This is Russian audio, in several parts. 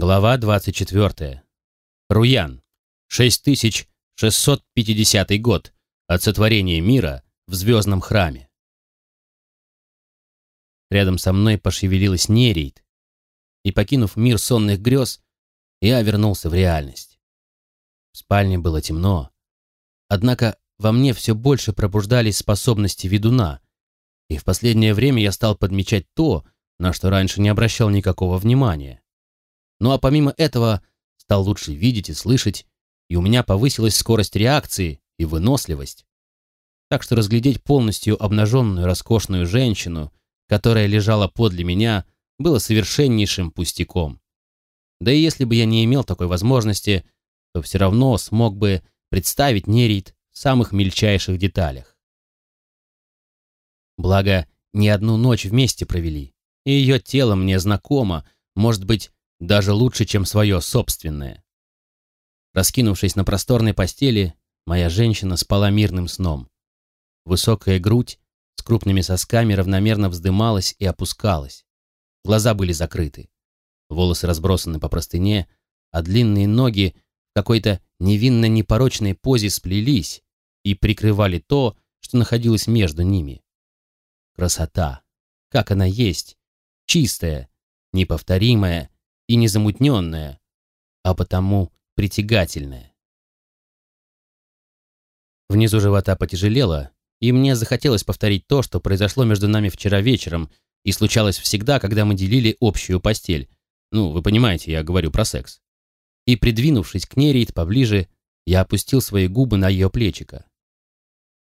Глава 24. Руян. 6650 год от сотворения мира в звездном храме. Рядом со мной пошевелилась нерейд, и, покинув мир сонных грез, я вернулся в реальность. В спальне было темно, однако во мне все больше пробуждались способности ведуна, и в последнее время я стал подмечать то, на что раньше не обращал никакого внимания. Ну а помимо этого, стал лучше видеть и слышать, и у меня повысилась скорость реакции и выносливость. Так что разглядеть полностью обнаженную роскошную женщину, которая лежала подле меня, было совершеннейшим пустяком. Да и если бы я не имел такой возможности, то все равно смог бы представить Нерит в самых мельчайших деталях. Благо, не одну ночь вместе провели, и ее тело мне знакомо, может быть, даже лучше, чем свое собственное. Раскинувшись на просторной постели, моя женщина спала мирным сном. Высокая грудь с крупными сосками равномерно вздымалась и опускалась. Глаза были закрыты. Волосы разбросаны по простыне, а длинные ноги в какой-то невинно непорочной позе сплелись и прикрывали то, что находилось между ними. Красота, как она есть, чистая, неповторимая и незамутненная, а потому притягательная. Внизу живота потяжелело, и мне захотелось повторить то, что произошло между нами вчера вечером и случалось всегда, когда мы делили общую постель. Ну, вы понимаете, я говорю про секс. И, придвинувшись к Нерит поближе, я опустил свои губы на ее плечико.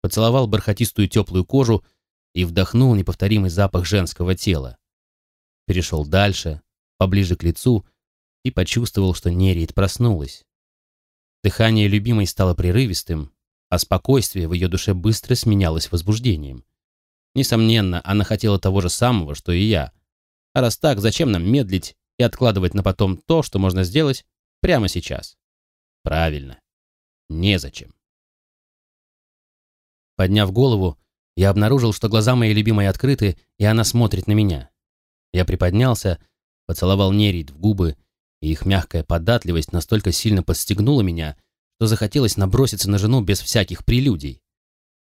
Поцеловал бархатистую теплую кожу и вдохнул неповторимый запах женского тела. Перешел дальше, поближе к лицу и почувствовал, что Нерит проснулась. Дыхание любимой стало прерывистым, а спокойствие в ее душе быстро сменялось возбуждением. Несомненно, она хотела того же самого, что и я. А раз так, зачем нам медлить и откладывать на потом то, что можно сделать прямо сейчас? Правильно. Незачем. Подняв голову, я обнаружил, что глаза моей любимой открыты, и она смотрит на меня. Я приподнялся, поцеловал Нерит в губы, и их мягкая податливость настолько сильно подстегнула меня, что захотелось наброситься на жену без всяких прелюдий.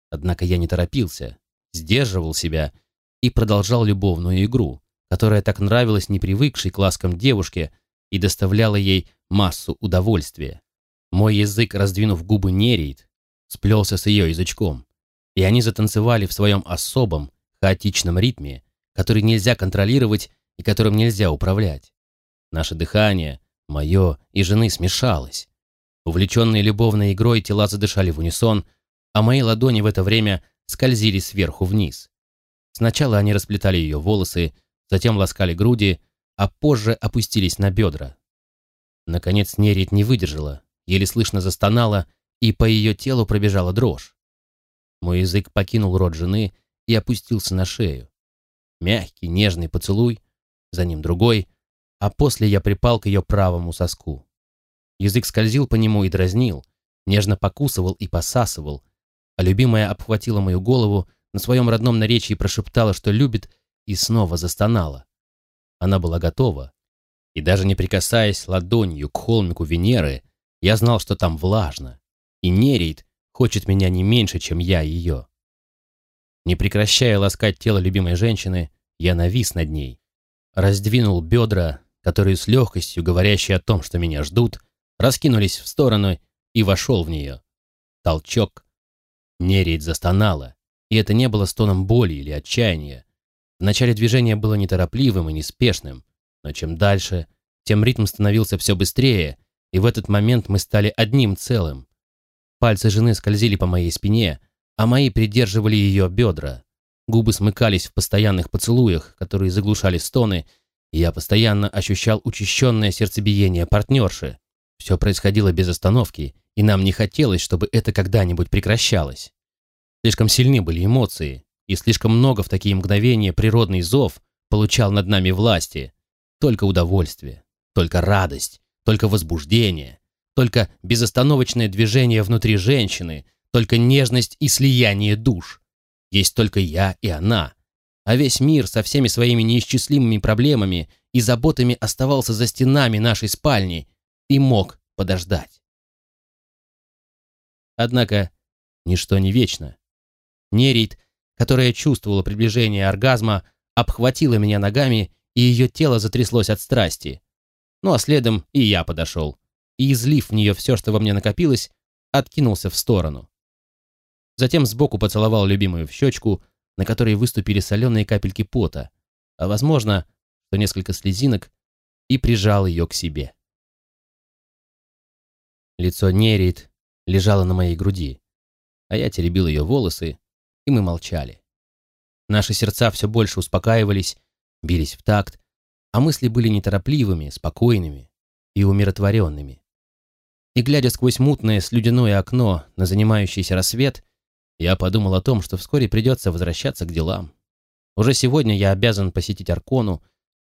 Однако я не торопился, сдерживал себя и продолжал любовную игру, которая так нравилась непривыкшей к ласкам девушке и доставляла ей массу удовольствия. Мой язык, раздвинув губы Нерит, сплелся с ее язычком, и они затанцевали в своем особом, хаотичном ритме, который нельзя контролировать и которым нельзя управлять. Наше дыхание, мое и жены смешалось. Увлеченные любовной игрой тела задышали в унисон, а мои ладони в это время скользили сверху вниз. Сначала они расплетали ее волосы, затем ласкали груди, а позже опустились на бедра. Наконец Нерит не выдержала, еле слышно застонала, и по ее телу пробежала дрожь. Мой язык покинул рот жены и опустился на шею. Мягкий, нежный поцелуй, за ним другой, а после я припал к ее правому соску. Язык скользил по нему и дразнил, нежно покусывал и посасывал, а любимая обхватила мою голову, на своем родном наречии прошептала, что любит, и снова застонала. Она была готова, и даже не прикасаясь ладонью к холмику Венеры, я знал, что там влажно, и Нерейд хочет меня не меньше, чем я ее. Не прекращая ласкать тело любимой женщины, я навис над ней, раздвинул бедра, которые с легкостью, говорящие о том, что меня ждут, раскинулись в сторону и вошел в нее. Толчок. Нередь застонала, и это не было стоном боли или отчаяния. В начале движения было неторопливым и неспешным, но чем дальше, тем ритм становился все быстрее, и в этот момент мы стали одним целым. Пальцы жены скользили по моей спине, а мои придерживали ее бедра. Губы смыкались в постоянных поцелуях, которые заглушали стоны, и я постоянно ощущал учащенное сердцебиение партнерши. Все происходило без остановки, и нам не хотелось, чтобы это когда-нибудь прекращалось. Слишком сильны были эмоции, и слишком много в такие мгновения природный зов получал над нами власти. Только удовольствие, только радость, только возбуждение, только безостановочное движение внутри женщины, только нежность и слияние душ. Есть только я и она. а весь мир со всеми своими неисчислимыми проблемами и заботами оставался за стенами нашей спальни и мог подождать. Однако ничто не вечно. Нерит, которая чувствовала приближение оргазма, обхватила меня ногами, и ее тело затряслось от страсти. Ну а следом и я подошел, и, излив в нее все, что во мне накопилось, откинулся в сторону. Затем сбоку поцеловал любимую в щечку, на которой выступили соленые капельки пота, а, возможно, что несколько слезинок, и прижал ее к себе. Лицо Нерит лежало на моей груди, а я теребил ее волосы, и мы молчали. Наши сердца все больше успокаивались, бились в такт, а мысли были неторопливыми, спокойными и умиротворенными. И глядя сквозь мутное слюдяное окно на занимающийся рассвет, я подумал о том, что вскоре придется возвращаться к делам. Уже сегодня я обязан посетить Аркону,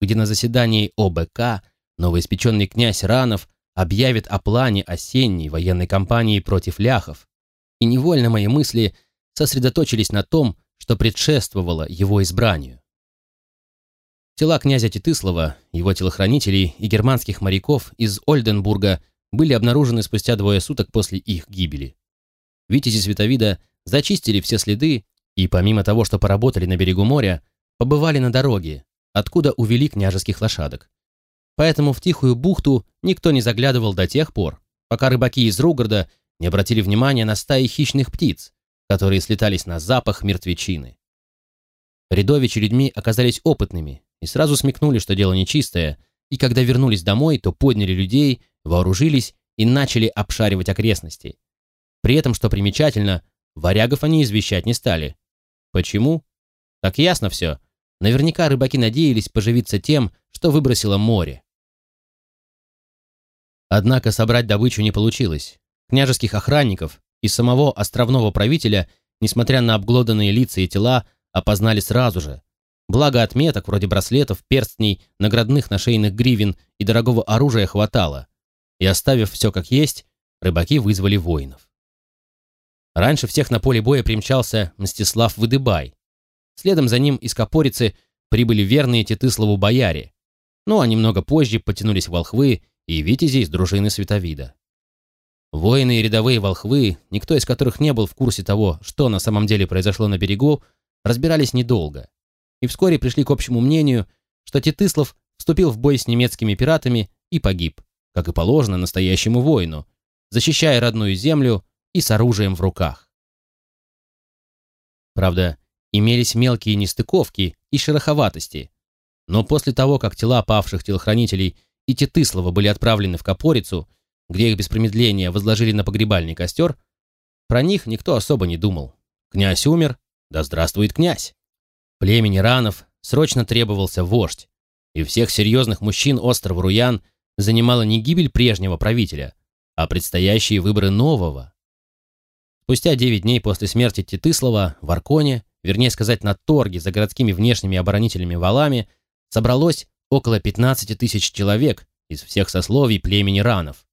где на заседании ОБК новоиспеченный князь Ранов объявит о плане осенней военной кампании против ляхов. И невольно мои мысли сосредоточились на том, что предшествовало его избранию. Тела князя Титыслова, его телохранителей и германских моряков из Ольденбурга были обнаружены спустя двое суток после их гибели. Витязи Световида зачистили все следы и, помимо того, что поработали на берегу моря, побывали на дороге, откуда увели княжеских лошадок. Поэтому в тихую бухту никто не заглядывал до тех пор, пока рыбаки из Ругорода не обратили внимания на стаи хищных птиц, которые слетались на запах мертвечины. Рядовичи людьми оказались опытными и сразу смекнули, что дело нечистое, и когда вернулись домой, то подняли людей, вооружились и начали обшаривать окрестности. При этом, что примечательно, Варягов они извещать не стали. Почему? Так ясно все. Наверняка рыбаки надеялись поживиться тем, что выбросило море. Однако собрать добычу не получилось. Княжеских охранников и самого островного правителя, несмотря на обглоданные лица и тела, опознали сразу же. Благо отметок, вроде браслетов, перстней, наградных нашейных гривен и дорогого оружия хватало. И оставив все как есть, рыбаки вызвали воинов. Раньше всех на поле боя примчался Мстислав Выдыбай. Следом за ним из Копорицы прибыли верные Тетыслову бояре. Ну а немного позже потянулись волхвы и витязи из дружины Световида. Воины и рядовые волхвы, никто из которых не был в курсе того, что на самом деле произошло на берегу, разбирались недолго. И вскоре пришли к общему мнению, что Тетыслов вступил в бой с немецкими пиратами и погиб, как и положено настоящему воину, защищая родную землю и с оружием в руках. Правда, имелись мелкие нестыковки и шероховатости, но после того, как тела павших телохранителей и Тетыслова были отправлены в Копорицу, где их без промедления возложили на погребальный костер, про них никто особо не думал. Князь умер, да здравствует князь. Племени Ранов срочно требовался вождь, и всех серьезных мужчин острова Руян занимала не гибель прежнего правителя, а предстоящие выборы нового, Спустя 9 дней после смерти Титыслова в Арконе, вернее сказать на торге за городскими внешними оборонительными валами, собралось около 15 тысяч человек из всех сословий племени ранов.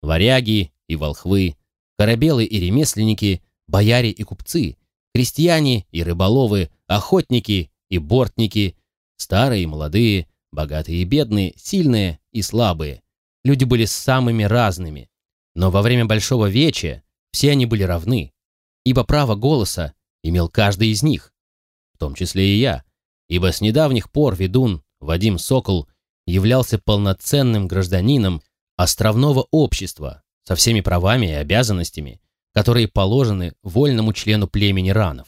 Варяги и волхвы, корабелы и ремесленники, бояре и купцы, крестьяне и рыболовы, охотники и бортники, старые и молодые, богатые и бедные, сильные и слабые. Люди были самыми разными. Но во время Большого Веча все они были равны, ибо право голоса имел каждый из них, в том числе и я, ибо с недавних пор ведун Вадим Сокол являлся полноценным гражданином островного общества со всеми правами и обязанностями, которые положены вольному члену племени ранов.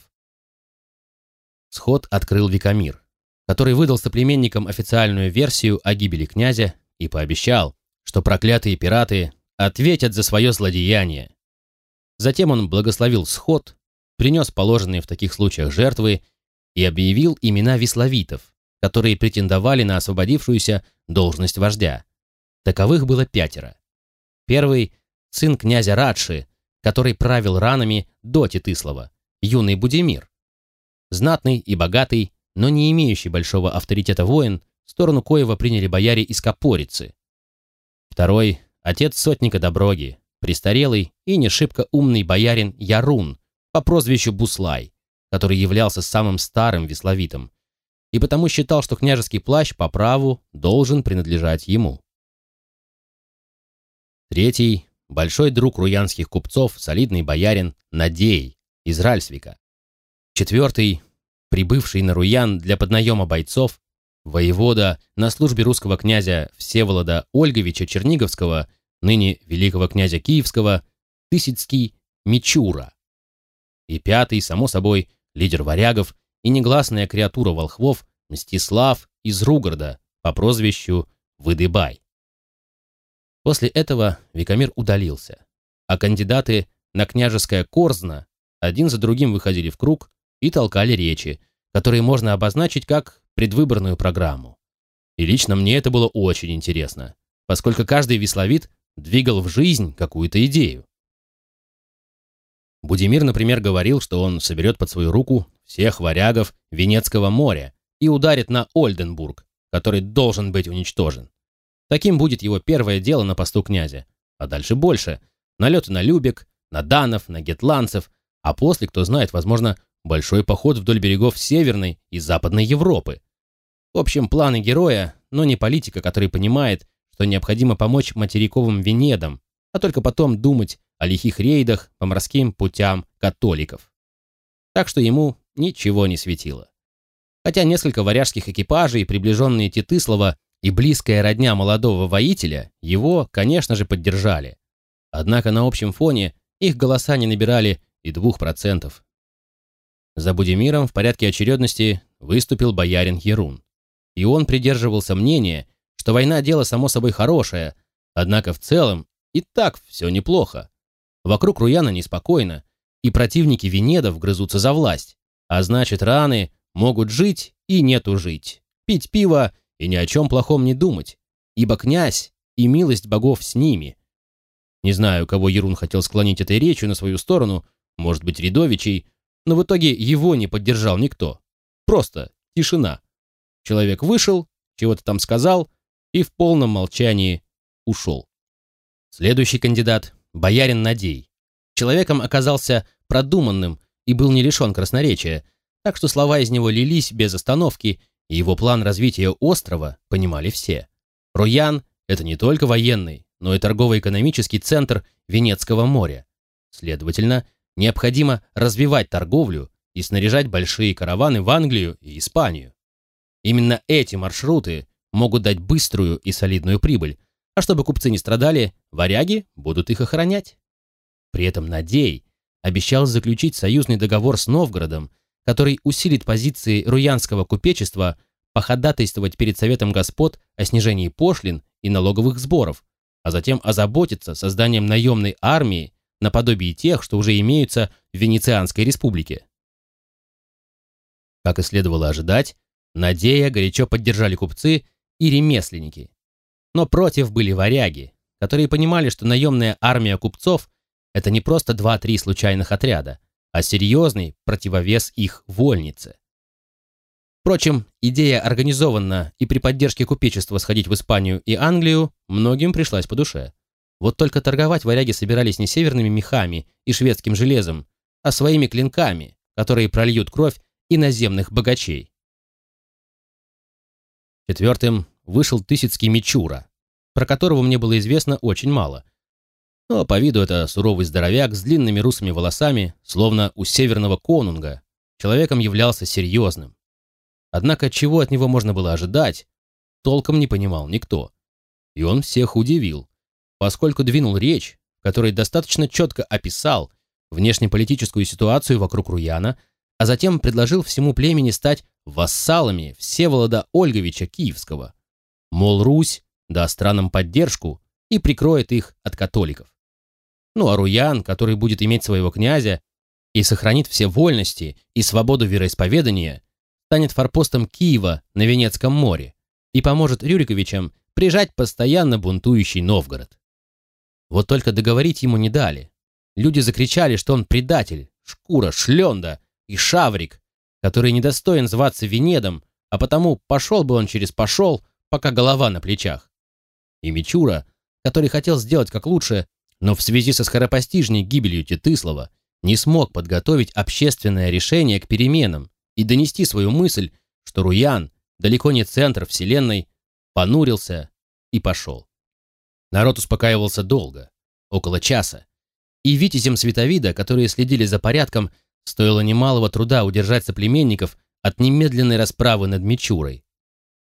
Сход открыл Викамир, который выдал соплеменникам официальную версию о гибели князя и пообещал, что проклятые пираты ответят за свое злодеяние Затем он благословил сход, принес положенные в таких случаях жертвы и объявил имена весловитов, которые претендовали на освободившуюся должность вождя. Таковых было пятеро. Первый – сын князя Радши, который правил ранами до Титыслова, юный Будимир. Знатный и богатый, но не имеющий большого авторитета воин, сторону коего приняли бояре из Копорицы. Второй – отец сотника Доброги, престарелый и не шибко умный боярин Ярун по прозвищу Буслай, который являлся самым старым весловитом, и потому считал, что княжеский плащ по праву должен принадлежать ему. Третий – большой друг руянских купцов, солидный боярин Надей из Ральсвика. Четвертый – прибывший на Руян для поднаема бойцов, воевода на службе русского князя Всеволода Ольговича Черниговского, ныне великого князя Киевского, Тысяцкий Мичура. И пятый, само собой, лидер варягов и негласная креатура волхвов Мстислав из Ругорода по прозвищу Выдыбай. После этого Викамир удалился, а кандидаты на княжеское Корзно один за другим выходили в круг и толкали речи, которые можно обозначить как предвыборную программу. И лично мне это было очень интересно, поскольку каждый весловит двигал в жизнь какую-то идею. Будимир, например, говорил, что он соберет под свою руку всех варягов Венецкого моря и ударит на Ольденбург, который должен быть уничтожен. Таким будет его первое дело на посту князя. А дальше больше. Налеты на Любек, на Данов, на Гетландцев, а после, кто знает, возможно, большой поход вдоль берегов Северной и Западной Европы. В общем, планы героя, но не политика, который понимает, что необходимо помочь материковым Венедам, а только потом думать о лихих рейдах по морским путям католиков. Так что ему ничего не светило. Хотя несколько варяжских экипажей, приближенные Титыслова и близкая родня молодого воителя, его, конечно же, поддержали. Однако на общем фоне их голоса не набирали и двух процентов. За Будимиром в порядке очередности выступил боярин Ерун. И он придерживался мнения, что война – дело само собой хорошее, однако в целом и так все неплохо. Вокруг Руяна неспокойно, и противники Венедов грызутся за власть, а значит, раны могут жить и нету жить, пить пиво и ни о чем плохом не думать, ибо князь и милость богов с ними. Не знаю, кого Ерун хотел склонить этой речью на свою сторону, может быть, Рядовичей, но в итоге его не поддержал никто. Просто тишина. Человек вышел, чего-то там сказал и в полном молчании ушел. Следующий кандидат – боярин Надей. Человеком оказался продуманным и был не лишен красноречия, так что слова из него лились без остановки и его план развития острова понимали все. Руян – это не только военный, но и торгово-экономический центр Венецкого моря. Следовательно, необходимо развивать торговлю и снаряжать большие караваны в Англию и Испанию. Именно эти маршруты могут дать быструю и солидную прибыль, а чтобы купцы не страдали, варяги будут их охранять. При этом Надей обещал заключить союзный договор с Новгородом который усилит позиции руянского купечества, походатайствовать перед Советом Господ о снижении пошлин и налоговых сборов, а затем озаботиться созданием наемной армии наподобие тех, что уже имеются в Венецианской республике. Как и следовало ожидать, Надея горячо поддержали купцы и ремесленники. Но против были варяги, которые понимали, что наемная армия купцов – это не просто два-три случайных отряда, а серьезный противовес их вольнице. Впрочем, идея организованно и при поддержке купечества сходить в Испанию и Англию многим пришлась по душе. Вот только торговать варяги собирались не северными мехами и шведским железом, а своими клинками, которые прольют кровь иноземных богачей. Четвертым вышел Тысяцкий Мичура, про которого мне было известно очень мало – но по виду это суровый здоровяк с длинными русыми волосами, словно у северного конунга, человеком являлся серьезным. Однако чего от него можно было ожидать, толком не понимал никто. И он всех удивил, поскольку двинул речь, в которой достаточно четко описал внешнеполитическую ситуацию вокруг Руяна, а затем предложил всему племени стать вассалами Всеволода Ольговича Киевского. Мол, Русь даст странам поддержку и прикроет их от католиков. Ну а Руян, который будет иметь своего князя и сохранит все вольности и свободу вероисповедания, станет форпостом Киева на Венецком море и поможет Рюриковичам прижать постоянно бунтующий Новгород. Вот только договорить ему не дали. Люди закричали, что он предатель, шкура, шленда и шаврик, который недостоин зваться Венедом, а потому пошел бы он через пошел, пока голова на плечах. И Мичура, который хотел сделать как лучше, но в связи со скоропостижней гибелью Тетыслова не смог подготовить общественное решение к переменам и донести свою мысль, что Руян далеко не центр вселенной, понурился и пошел. Народ успокаивался долго, около часа, и витязям Световида, которые следили за порядком, стоило немалого труда удержать соплеменников от немедленной расправы над Мичурой.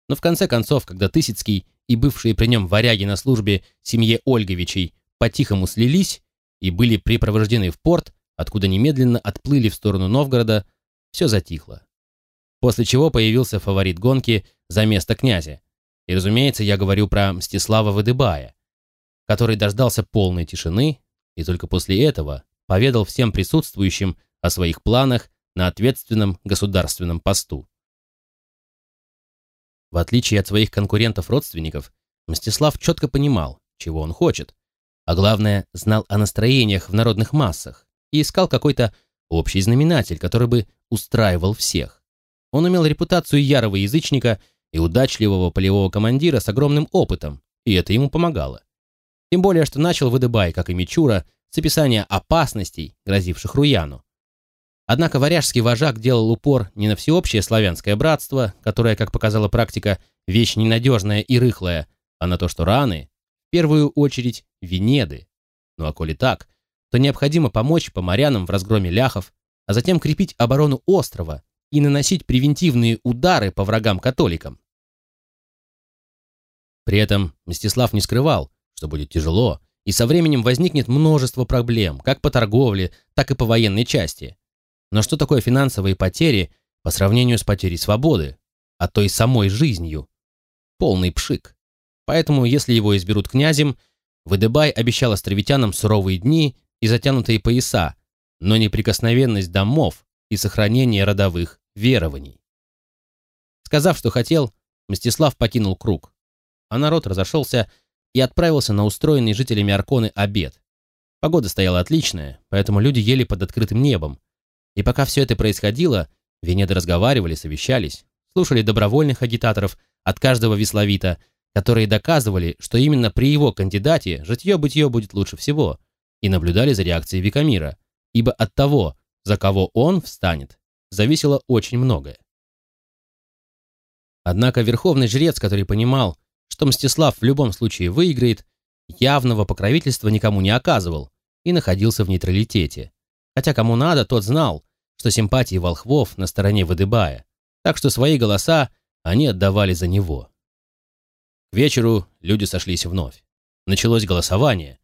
Но в конце концов, когда Тысяцкий и бывшие при нем варяги на службе семье Ольговичей по-тихому слились и были припровождены в порт, откуда немедленно отплыли в сторону Новгорода, все затихло. После чего появился фаворит гонки за место князя. И, разумеется, я говорю про Мстислава Выдыбая, который дождался полной тишины и только после этого поведал всем присутствующим о своих планах на ответственном государственном посту. В отличие от своих конкурентов-родственников, Мстислав четко понимал, чего он хочет, а главное, знал о настроениях в народных массах и искал какой-то общий знаменатель, который бы устраивал всех. Он имел репутацию ярого язычника и удачливого полевого командира с огромным опытом, и это ему помогало. Тем более, что начал Выдыбай, как и Мичура, с описания опасностей, грозивших Руяну. Однако варяжский вожак делал упор не на всеобщее славянское братство, которое, как показала практика, вещь ненадежная и рыхлая, а на то, что раны, в первую очередь, Венеды. Ну а коли так, то необходимо помочь поморянам в разгроме ляхов, а затем крепить оборону острова и наносить превентивные удары по врагам-католикам. При этом Мстислав не скрывал, что будет тяжело, и со временем возникнет множество проблем, как по торговле, так и по военной части. Но что такое финансовые потери по сравнению с потерей свободы, а то и самой жизнью? Полный пшик. Поэтому, если его изберут князем, Выдыбай обещал островитянам суровые дни и затянутые пояса, но неприкосновенность домов и сохранение родовых верований. Сказав, что хотел, Мстислав покинул круг, а народ разошелся и отправился на устроенный жителями Арконы обед. Погода стояла отличная, поэтому люди ели под открытым небом, и пока все это происходило, Венеды разговаривали, совещались, слушали добровольных агитаторов от каждого весловита, которые доказывали, что именно при его кандидате житье-бытие будет лучше всего, и наблюдали за реакцией Викамира, ибо от того, за кого он встанет, зависело очень многое. Однако верховный жрец, который понимал, что Мстислав в любом случае выиграет, явного покровительства никому не оказывал и находился в нейтралитете. Хотя кому надо, тот знал, что симпатии волхвов на стороне Выдыбая, так что свои голоса они отдавали за него. К вечеру люди сошлись вновь. Началось голосование,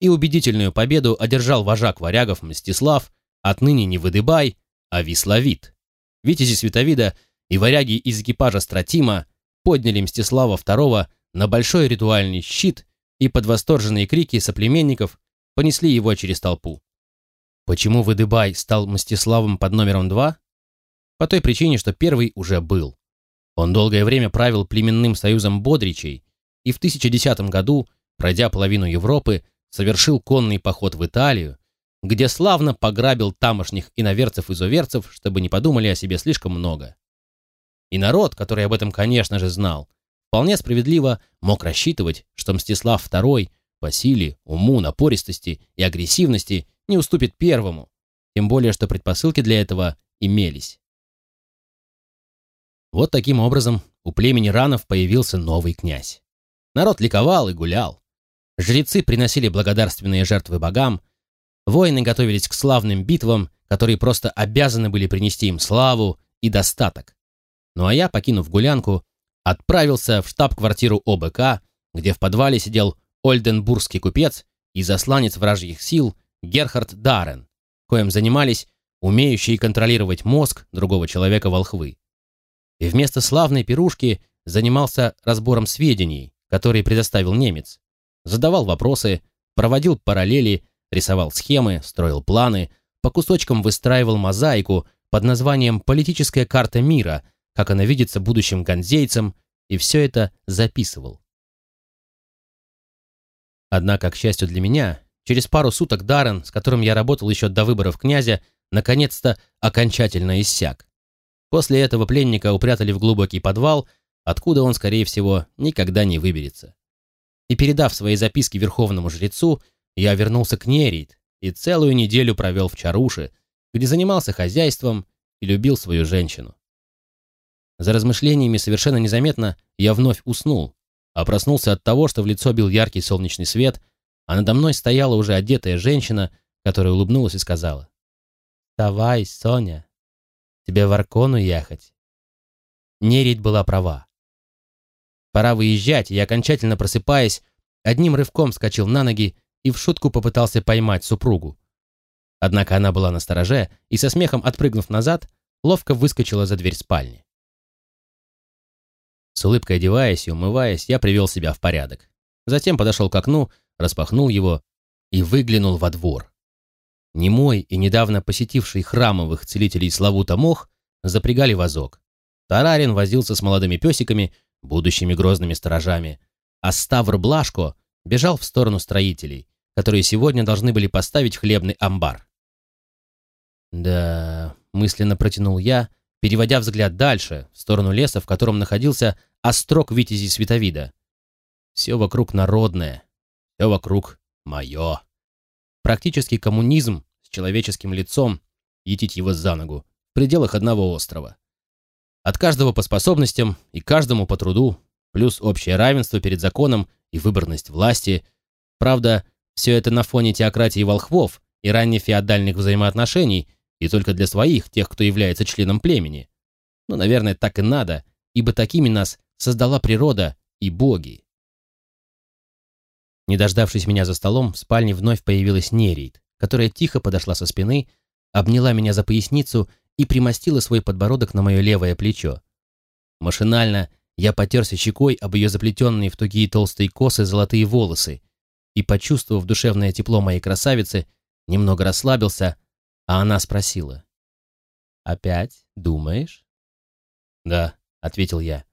и убедительную победу одержал вожак варягов Мстислав, отныне не Выдыбай, а Висловит. Витязи Световида и варяги из экипажа Стратима подняли Мстислава II на большой ритуальный щит и под восторженные крики соплеменников понесли его через толпу. Почему Выдыбай стал Мстиславом под номером два? По той причине, что первый уже был. Он долгое время правил племенным союзом Бодричей и в 1010 году, пройдя половину Европы, совершил конный поход в Италию, где славно пограбил тамошних иноверцев-изуверцев, чтобы не подумали о себе слишком много. И народ, который об этом, конечно же, знал, вполне справедливо мог рассчитывать, что Мстислав II по силе, уму, напористости и агрессивности не уступит первому, тем более что предпосылки для этого имелись. Вот таким образом у племени Ранов появился новый князь. Народ ликовал и гулял. Жрецы приносили благодарственные жертвы богам, воины готовились к славным битвам, которые просто обязаны были принести им славу и достаток. Ну а я, покинув гулянку, отправился в штаб-квартиру ОБК, где в подвале сидел ольденбургский купец и засланец вражьих сил Герхард Даррен, коим занимались умеющие контролировать мозг другого человека волхвы. И вместо славной пирушки занимался разбором сведений, которые предоставил немец. Задавал вопросы, проводил параллели, рисовал схемы, строил планы, по кусочкам выстраивал мозаику под названием «Политическая карта мира», как она видится будущим ганзейцам, и все это записывал. Однако, к счастью для меня, Через пару суток Даррен, с которым я работал еще до выборов князя, наконец-то окончательно иссяк. После этого пленника упрятали в глубокий подвал, откуда он, скорее всего, никогда не выберется. И передав свои записки верховному жрецу, я вернулся к Нерит и целую неделю провел в Чаруше, где занимался хозяйством и любил свою женщину. За размышлениями совершенно незаметно я вновь уснул, а проснулся от того, что в лицо бил яркий солнечный свет, а надо мной стояла уже одетая женщина, которая улыбнулась и сказала. «Вставай, Соня, тебе в Аркону ехать». Нерить была права. Пора выезжать, и я, окончательно просыпаясь, одним рывком вскочил на ноги и в шутку попытался поймать супругу. Однако она была на стороже и, со смехом отпрыгнув назад, ловко выскочила за дверь спальни. С улыбкой одеваясь и умываясь, я привел себя в порядок. Затем подошел к окну, распахнул его и выглянул во двор. Немой и недавно посетивший храмовых целителей Славута Мох запрягали вазок. Тарарин возился с молодыми песиками, будущими грозными сторожами, а Ставр Блашко бежал в сторону строителей, которые сегодня должны были поставить хлебный амбар. «Да...» — мысленно протянул я, переводя взгляд дальше, в сторону леса, в котором находился острог Витязи Световида. Все вокруг народное, все вокруг мое. Практически коммунизм с человеческим лицом, етить его за ногу, в пределах одного острова. От каждого по способностям и каждому по труду, плюс общее равенство перед законом и выборность власти. Правда, все это на фоне теократии волхвов и раннефеодальных взаимоотношений и только для своих, тех, кто является членом племени. Но, наверное, так и надо, ибо такими нас создала природа и боги. Не дождавшись меня за столом, в спальне вновь появилась Нерит, которая тихо подошла со спины, обняла меня за поясницу и примостила свой подбородок на мое левое плечо. Машинально я потерся щекой об ее заплетенные в тугие толстые косы золотые волосы и, почувствовав душевное тепло моей красавицы, немного расслабился, а она спросила. «Опять думаешь?» «Да», — ответил я.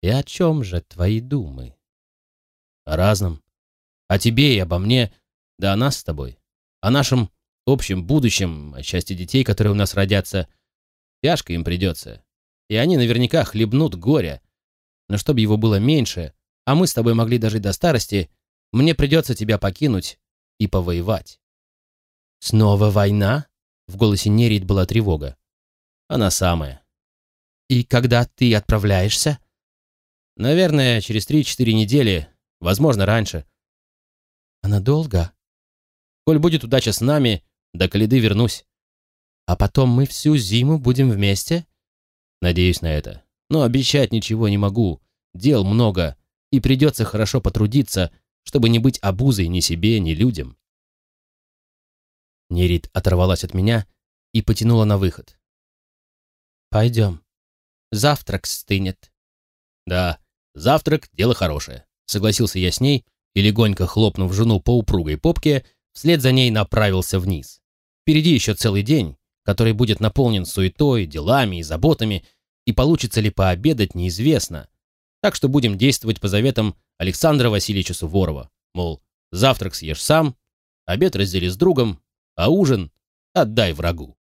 «И о чем же твои думы?» «О разном. О тебе и обо мне, да о нас с тобой. О нашем общем будущем, о счастье детей, которые у нас родятся. Тяжко им придется. И они наверняка хлебнут горя. Но чтобы его было меньше, а мы с тобой могли дожить до старости, мне придется тебя покинуть и повоевать. Снова война? В голосе Нерит была тревога. Она самая. И когда ты отправляешься? Наверное, через три-четыре недели, возможно, раньше. А надолго? Коль будет удача с нами, до Калиды вернусь. А потом мы всю зиму будем вместе? Надеюсь на это. Но обещать ничего не могу. Дел много, и придется хорошо потрудиться, чтобы не быть обузой ни себе, ни людям. Нерит оторвалась от меня и потянула на выход. «Пойдем. Завтрак стынет». «Да, завтрак — дело хорошее», — согласился я с ней и, легонько хлопнув жену по упругой попке, вслед за ней направился вниз. Впереди еще целый день, который будет наполнен суетой, делами и заботами, и получится ли пообедать, неизвестно. Так что будем действовать по заветам Александра Васильевича Суворова. Мол, завтрак съешь сам, обед раздели с другом, а ужин отдай врагу.